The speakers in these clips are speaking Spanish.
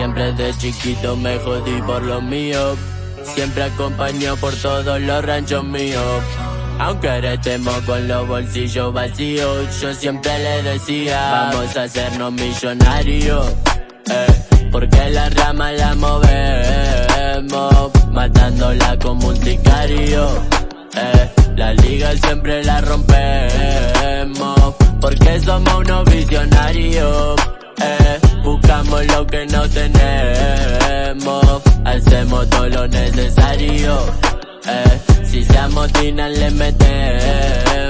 siempre de chiquito me jodí por lo mío. Siempre acompañó por todos los ranchos míos. Aunque ahora estemos con los bolsillos vacíos, yo siempre le decía, vamos a hacernos millonarios. Eh, porque la rama la movemos, matándola como un sicario. Eh, la liga siempre la rompemos, porque somos unos visionarios. Buscamos lo que no tenemos, hacemos todo lo necesario. Eh, si se amotinan le metemos.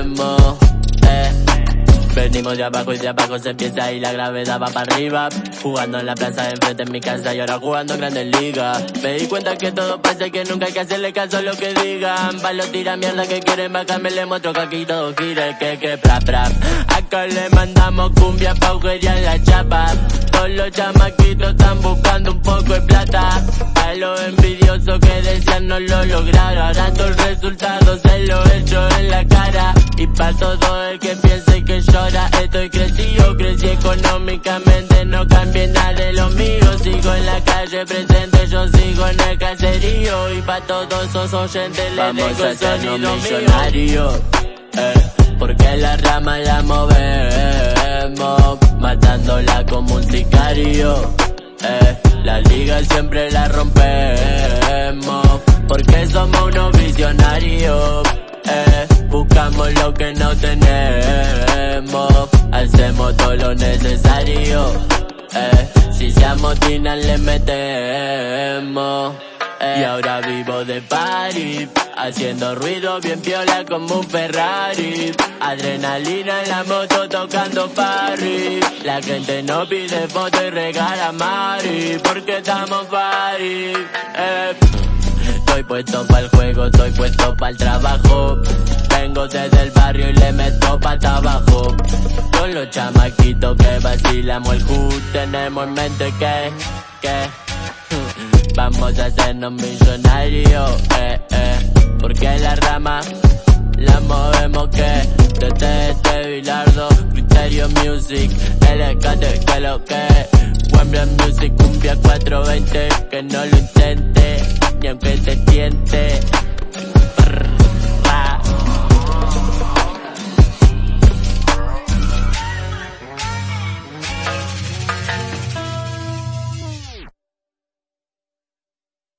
De abajo y de abajo se empieza y la gravedad va para arriba. Jugando en la plaza de enfrente en mi casa y ahora jugando en grandes ligas. Me di cuenta que todo pasa y que nunca hay que hacerle caso a lo que digan. Palo tira mierda que quieren bajarme, le muestro que aquí todo gira. Que que pra pra. Acá le mandamos cumbia pa' en la chapa. Todos los chamaquitos están buscando un poco de plata. A los envidiosos que decían no lo lograron. Ahora todo el resultado se lo hecho en la cara. Y pa' todo económicamente, no cambié nada de lo mío. Sigo en la calle presente, yo sigo en el caserío. Y pa' todos esos oyentes les dejo el sonido millonario. Eh, porque la rama la movemos, matándola como un sicario. Eh, la liga siempre la rompemos, porque somos unos visionarios. Eh, buscamos lo que no tenemos, necesario. Eh, si se amotinan le metemos. Eh, y ahora vivo de party, haciendo ruido bien piola como un Ferrari. Adrenalina en la moto tocando party. La gente no pide foto y regala Mari, porque estamos party. Eh. Estoy puesto para el juego, estoy puesto para el trabajo. Vengo desde el barrio y le meto pa' abajo. Con los chamaquitos que vacilamos el hood, tenemos en mente que, que vamos a hacernos millonarios, eh, eh. Porque la rama la movemos que desde este Bilardo, Criterio Music, LKT que lo que, Wembley Music, cumbia 420, que no lo intente, ni aunque se tiente.